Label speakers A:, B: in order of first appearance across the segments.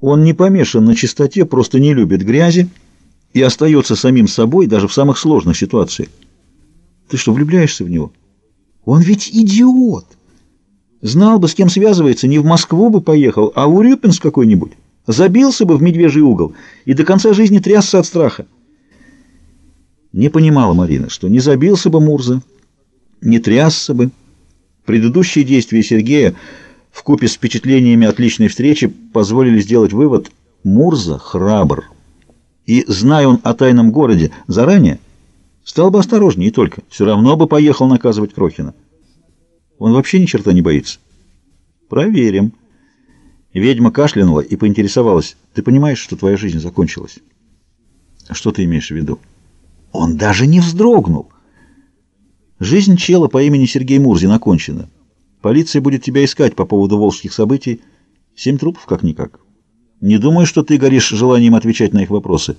A: Он не помешан на чистоте, просто не любит грязи и остается самим собой даже в самых сложных ситуациях. Ты что, влюбляешься в него? Он ведь идиот! Знал бы, с кем связывается, не в Москву бы поехал, а в Урюпинск какой-нибудь. Забился бы в медвежий угол и до конца жизни трясся от страха. Не понимала Марина, что не забился бы Мурза, не трясся бы. Предыдущие действия Сергея вкупе с впечатлениями от личной встречи позволили сделать вывод Мурза храбр. И, зная он о тайном городе заранее, стал бы осторожнее и только. Все равно бы поехал наказывать Крохина. Он вообще ни черта не боится. Проверим. Ведьма кашлянула и поинтересовалась. Ты понимаешь, что твоя жизнь закончилась? Что ты имеешь в виду? Он даже не вздрогнул. Жизнь чела по имени Сергей Мурзин окончена. Полиция будет тебя искать по поводу волжских событий. Семь трупов как-никак. Не думаю, что ты горишь желанием отвечать на их вопросы.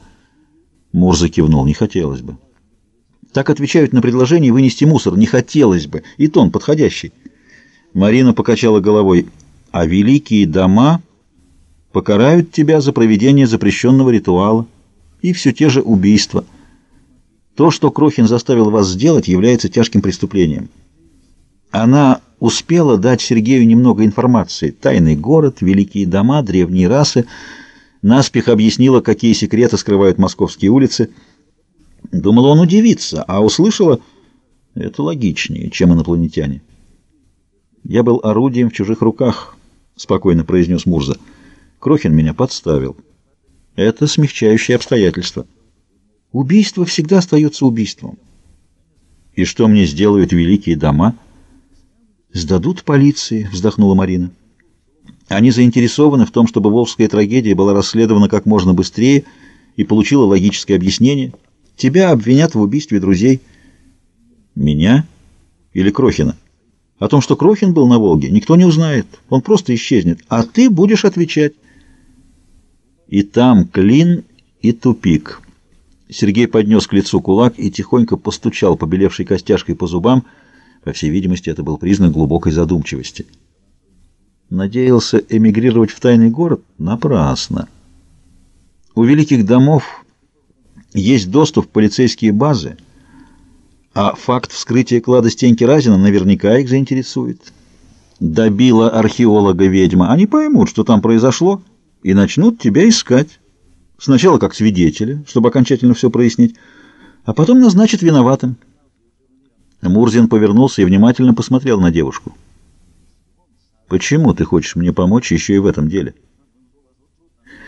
A: Мурза кивнул. Не хотелось бы. Так отвечают на предложение вынести мусор. Не хотелось бы. И тон подходящий. Марина покачала головой. А великие дома покарают тебя за проведение запрещенного ритуала. И все те же убийства. То, что Крохин заставил вас сделать, является тяжким преступлением. Она успела дать Сергею немного информации. Тайный город, великие дома, древние расы. Наспех объяснила, какие секреты скрывают московские улицы. Думала, он удивится, а услышала... Это логичнее, чем инопланетяне. «Я был орудием в чужих руках», — спокойно произнес Мурза. «Крохин меня подставил. Это смягчающее обстоятельство». Убийство всегда остается убийством. И что мне сделают великие дома? Сдадут полиции, вздохнула Марина. Они заинтересованы в том, чтобы волжская трагедия была расследована как можно быстрее и получила логическое объяснение. Тебя обвинят в убийстве друзей. Меня или Крохина? О том, что Крохин был на Волге, никто не узнает. Он просто исчезнет. А ты будешь отвечать. И там клин и тупик. Сергей поднес к лицу кулак и тихонько постучал побелевшей костяшкой по зубам. По всей видимости, это был признак глубокой задумчивости. Надеялся эмигрировать в тайный город? Напрасно. У великих домов есть доступ в полицейские базы, а факт вскрытия клада Стеньки Разина наверняка их заинтересует. Добила археолога ведьма. Они поймут, что там произошло, и начнут тебя искать. Сначала как свидетеля, чтобы окончательно все прояснить, а потом назначит виноватым. Мурзин повернулся и внимательно посмотрел на девушку. «Почему ты хочешь мне помочь еще и в этом деле?»